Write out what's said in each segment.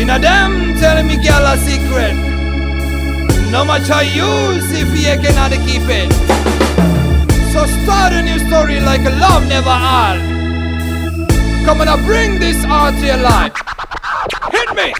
In a damn tell me girl a secret. No much I use if you cannot keep it. So start a new story like a love never had. Come on, I bring this art to your life. Hit me.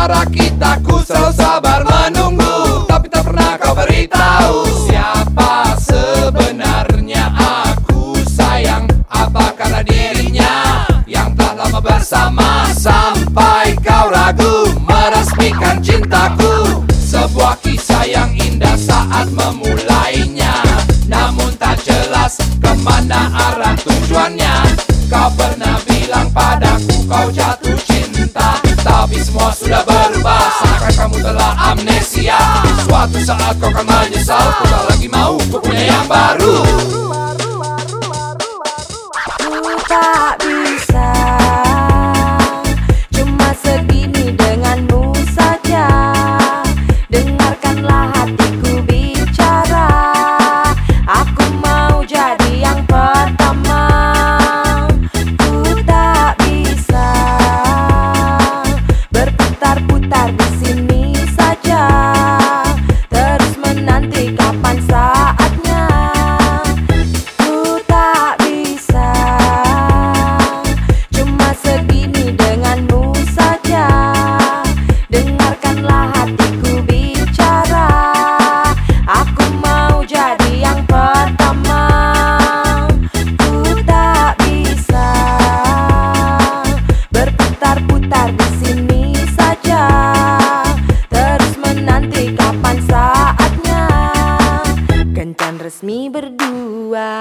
Sementara kita Ku selalu sabar menunggu. Tapi tak pernah kau beritahu Siapa sebenarnya aku sayang. Apa karena dirinya Yang telah lama bersama Sampai kau ragu Meresmikan cintaku. Sebuah saat kau kan menyesal Kau tak lagi mau kau punya yang baru. Kencan resmi berdua.